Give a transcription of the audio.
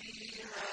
فيها